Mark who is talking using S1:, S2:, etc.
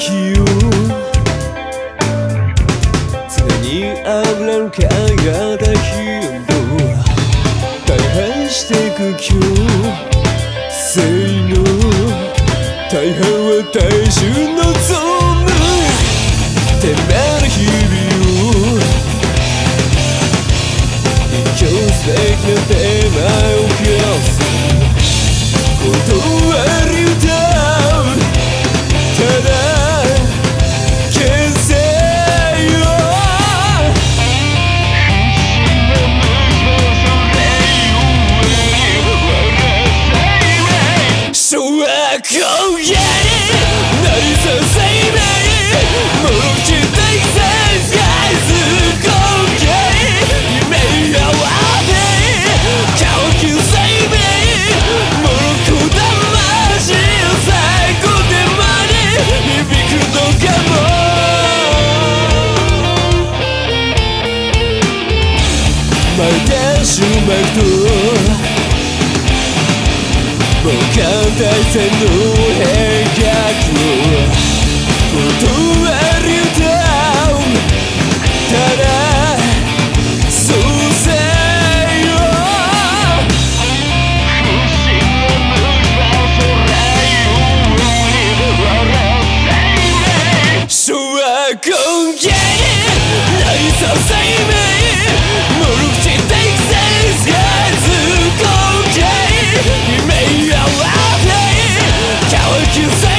S1: 返すべきよ常に油の輝だ温度大破してく今日。性の大半は大衆のゾーンてめえの日々を。一挙素敵なテーマを。学校やりなりさせいもろきたいさスカイスコーケ夢やわて乾き生命もろこだまし最後でまで響くのかもまたしまうともう艦隊戦の変革を断ず